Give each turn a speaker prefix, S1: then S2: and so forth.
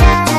S1: Yeah.